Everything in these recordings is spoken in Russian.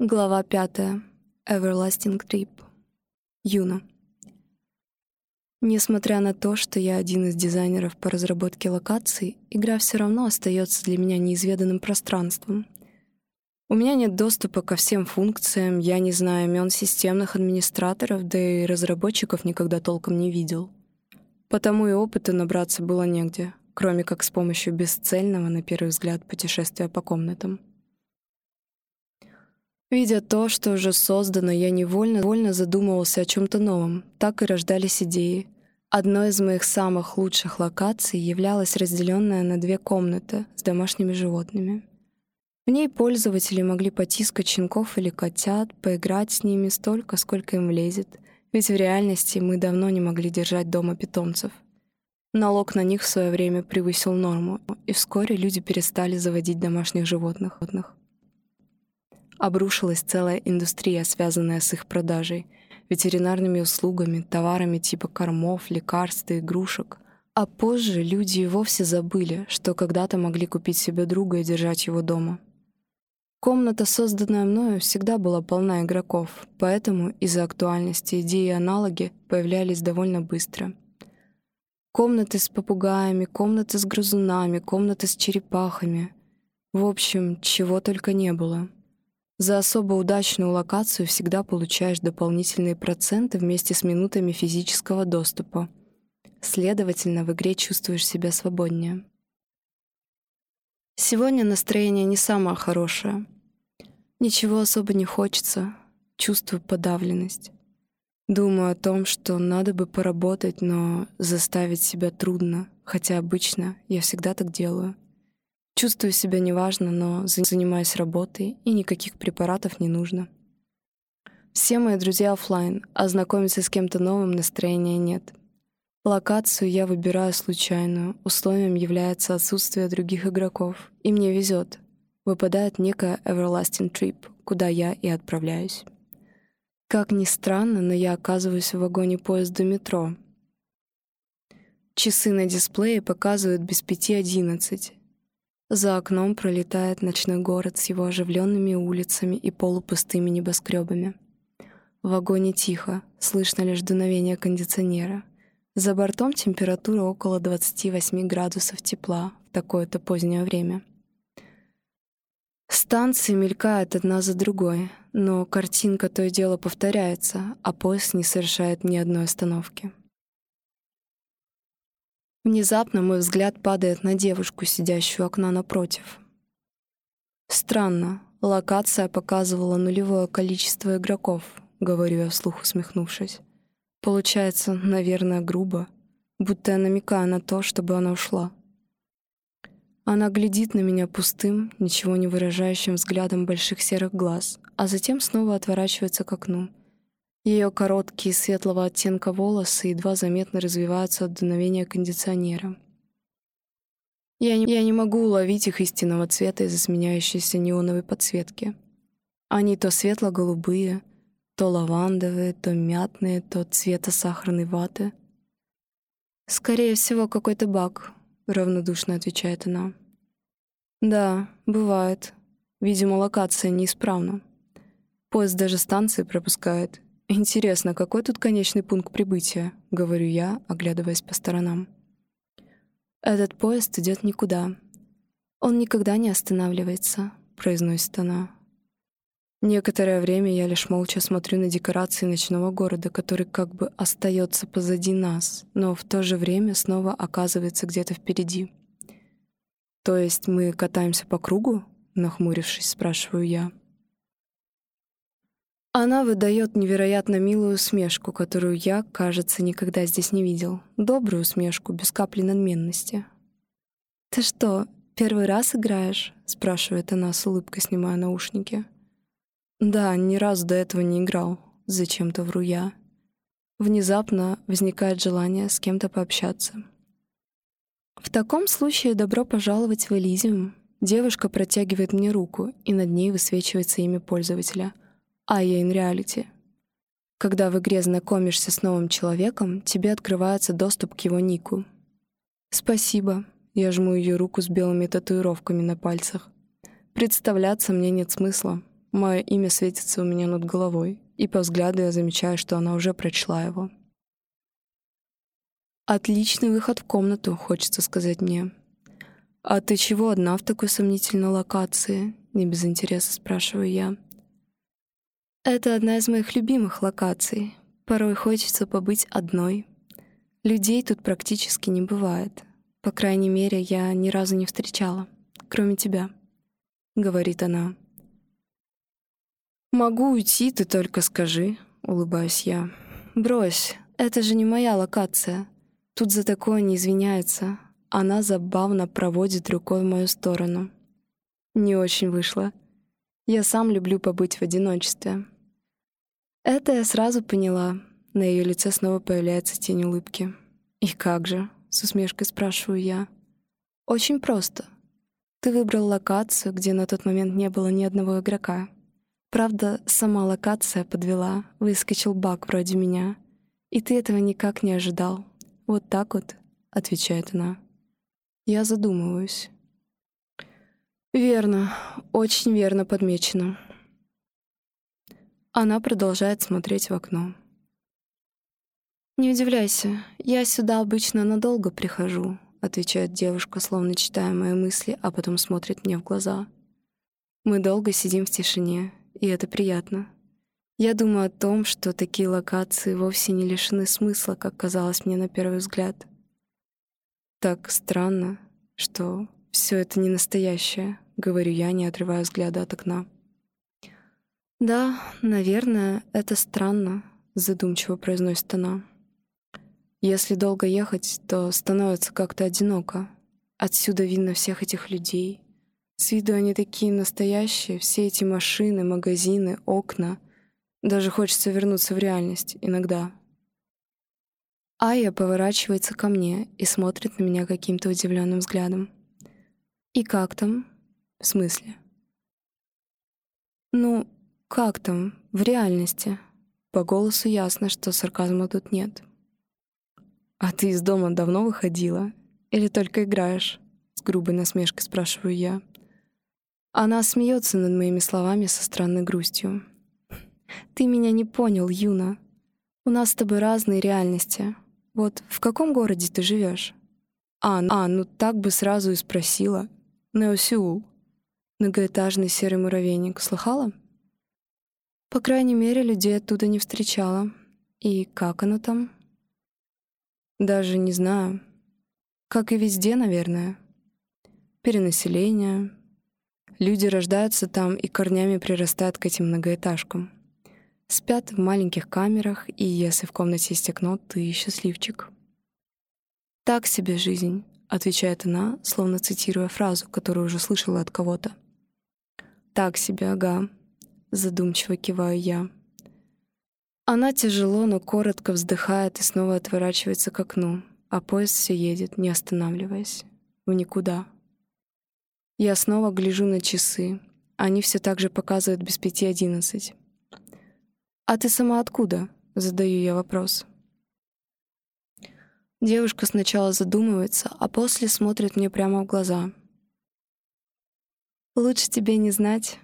Глава пятая. Everlasting Trip. Юна. Несмотря на то, что я один из дизайнеров по разработке локаций, игра все равно остается для меня неизведанным пространством. У меня нет доступа ко всем функциям, я не знаю имен системных администраторов, да и разработчиков никогда толком не видел. Потому и опыта набраться было негде, кроме как с помощью бесцельного, на первый взгляд, путешествия по комнатам. Видя то, что уже создано, я невольно, невольно задумывался о чем-то новом. Так и рождались идеи. Одной из моих самых лучших локаций являлась разделенная на две комнаты с домашними животными. В ней пользователи могли потискать щенков или котят, поиграть с ними столько, сколько им влезет, ведь в реальности мы давно не могли держать дома питомцев. Налог на них в свое время превысил норму, и вскоре люди перестали заводить домашних животных обрушилась целая индустрия, связанная с их продажей, ветеринарными услугами, товарами типа кормов, лекарств и игрушек. А позже люди и вовсе забыли, что когда-то могли купить себе друга и держать его дома. Комната, созданная мною, всегда была полна игроков, поэтому из-за актуальности идеи и аналоги появлялись довольно быстро. Комнаты с попугаями, комнаты с грызунами, комнаты с черепахами. В общем, чего только не было — за особо удачную локацию всегда получаешь дополнительные проценты вместе с минутами физического доступа. Следовательно, в игре чувствуешь себя свободнее. Сегодня настроение не самое хорошее. Ничего особо не хочется, чувствую подавленность. Думаю о том, что надо бы поработать, но заставить себя трудно, хотя обычно я всегда так делаю — Чувствую себя неважно, но занимаюсь работой, и никаких препаратов не нужно. Все мои друзья офлайн, а знакомиться с кем-то новым настроения нет. Локацию я выбираю случайную, условием является отсутствие других игроков, и мне везет. Выпадает некая Everlasting Trip, куда я и отправляюсь. Как ни странно, но я оказываюсь в вагоне поезда метро. Часы на дисплее показывают без пяти одиннадцать, за окном пролетает ночной город с его оживленными улицами и полупустыми небоскребами. В вагоне тихо, слышно лишь дуновение кондиционера. За бортом температура около 28 градусов тепла в такое-то позднее время. Станции мелькают одна за другой, но картинка то и дело повторяется, а поезд не совершает ни одной остановки. Внезапно мой взгляд падает на девушку, сидящую окна напротив. «Странно, локация показывала нулевое количество игроков», — говорю я вслух, усмехнувшись. «Получается, наверное, грубо, будто я намекаю на то, чтобы она ушла». Она глядит на меня пустым, ничего не выражающим взглядом больших серых глаз, а затем снова отворачивается к окну. Ее короткие светлого оттенка волосы едва заметно развиваются от дуновения кондиционера. Я не, я не могу уловить их истинного цвета из-за сменяющейся неоновой подсветки. Они то светло-голубые, то лавандовые, то мятные, то цвета сахарной ваты. «Скорее всего, какой-то баг», — равнодушно отвечает она. «Да, бывает. Видимо, локация неисправна. Поезд даже станции пропускает, «Интересно, какой тут конечный пункт прибытия?» — говорю я, оглядываясь по сторонам. «Этот поезд идет никуда. Он никогда не останавливается», — произносит она. Некоторое время я лишь молча смотрю на декорации ночного города, который как бы остается позади нас, но в то же время снова оказывается где-то впереди. «То есть мы катаемся по кругу?» — нахмурившись, спрашиваю я. Она выдает невероятно милую усмешку, которую я, кажется, никогда здесь не видел. Добрую усмешку, без капли надменности. «Ты что, первый раз играешь?» — спрашивает она с улыбкой, снимая наушники. «Да, ни разу до этого не играл. Зачем-то вру я. Внезапно возникает желание с кем-то пообщаться. В таком случае добро пожаловать в Элизиум. Девушка протягивает мне руку, и над ней высвечивается имя пользователя — Ая in Reality. Когда в игре знакомишься с новым человеком, тебе открывается доступ к его нику. «Спасибо». Я жму ее руку с белыми татуировками на пальцах. Представляться мне нет смысла. Мое имя светится у меня над головой, и по взгляду я замечаю, что она уже прочла его. «Отличный выход в комнату», — хочется сказать мне. «А ты чего одна в такой сомнительной локации?» — не без интереса спрашиваю я. «Это одна из моих любимых локаций. Порой хочется побыть одной. Людей тут практически не бывает. По крайней мере, я ни разу не встречала, кроме тебя», — говорит она. «Могу уйти, ты только скажи», — улыбаюсь я. «Брось, это же не моя локация. Тут за такое не извиняется. Она забавно проводит рукой в мою сторону. Не очень вышло. Я сам люблю побыть в одиночестве. Это я сразу поняла. На ее лице снова появляется тень улыбки. «И как же?» — с усмешкой спрашиваю я. «Очень просто. Ты выбрал локацию, где на тот момент не было ни одного игрока. Правда, сама локация подвела, выскочил баг вроде меня. И ты этого никак не ожидал. «Вот так вот», — отвечает она. Я задумываюсь. «Верно, очень верно подмечено». Она продолжает смотреть в окно. «Не удивляйся, я сюда обычно надолго прихожу», — отвечает девушка, словно читая мои мысли, а потом смотрит мне в глаза. Мы долго сидим в тишине, и это приятно. Я думаю о том, что такие локации вовсе не лишены смысла, как казалось мне на первый взгляд. Так странно, что все это не настоящее, говорю я, не отрывая взгляда от окна. Да, наверное, это странно, задумчиво произносит она. Если долго ехать, то становится как-то одиноко. Отсюда видно всех этих людей. С виду они такие настоящие, все эти машины, магазины, окна — даже хочется вернуться в реальность иногда. Ая поворачивается ко мне и смотрит на меня каким-то удивленным взглядом. «И как там?» «В смысле?» «Ну, как там, в реальности?» По голосу ясно, что сарказма тут нет. «А ты из дома давно выходила? Или только играешь?» С грубой насмешкой спрашиваю я. Она смеется над моими словами со странной грустью. Ты меня не понял, Юна. У нас с тобой разные реальности. Вот в каком городе ты живешь? А, а, ну так бы сразу и спросила. Неосиул. Многоэтажный серый муравейник. Слыхала? По крайней мере, людей оттуда не встречала. И как оно там? Даже не знаю. Как и везде, наверное. Перенаселение. Люди рождаются там и корнями прирастают к этим многоэтажкам. Спят в маленьких камерах, и если в комнате есть окно, ты счастливчик. «Так себе жизнь», — отвечает она, словно цитируя фразу, которую уже слышала от кого-то. «Так себе, ага», — задумчиво киваю я. Она тяжело, но коротко вздыхает и снова отворачивается к окну, а поезд все едет, не останавливаясь. В никуда. Я снова гляжу на часы. Они все так же показывают без пяти одиннадцать. «А ты сама откуда?» — задаю я вопрос. Девушка сначала задумывается, а после смотрит мне прямо в глаза. «Лучше тебе не знать.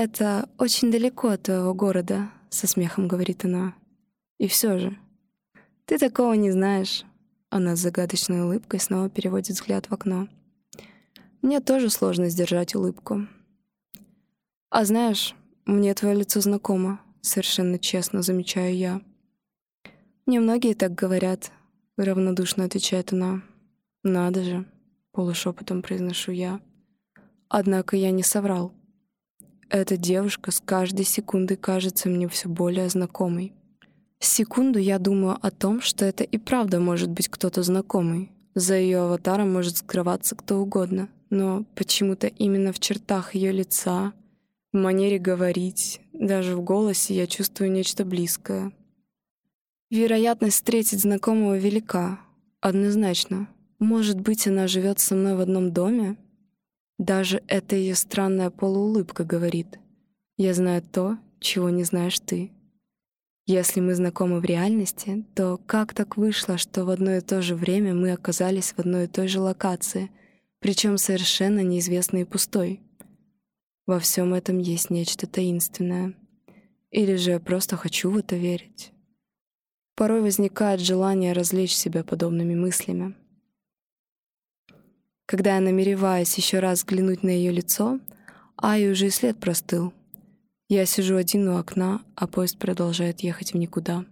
Это очень далеко от твоего города», — со смехом говорит она. «И все же. Ты такого не знаешь». Она с загадочной улыбкой снова переводит взгляд в окно. Мне тоже сложно сдержать улыбку. «А знаешь, мне твое лицо знакомо», совершенно честно замечаю я. «Мне многие так говорят», — равнодушно отвечает она. «Надо же», — полушепотом произношу я. Однако я не соврал. Эта девушка с каждой секундой кажется мне все более знакомой. Секунду я думаю о том, что это и правда может быть кто-то знакомый. За ее аватаром может скрываться кто угодно, но почему-то именно в чертах ее лица, в манере говорить, даже в голосе я чувствую нечто близкое. Вероятность встретить знакомого велика, однозначно. Может быть, она живет со мной в одном доме? Даже эта ее странная полуулыбка говорит. Я знаю то, чего не знаешь ты. Если мы знакомы в реальности, то как так вышло, что в одно и то же время мы оказались в одной и той же локации, причем совершенно неизвестной и пустой? Во всем этом есть нечто таинственное. Или же я просто хочу в это верить. Порой возникает желание развлечь себя подобными мыслями. Когда я намереваюсь еще раз взглянуть на ее лицо, Ай уже и след простыл. Я сижу один у окна, а поезд продолжает ехать в никуда.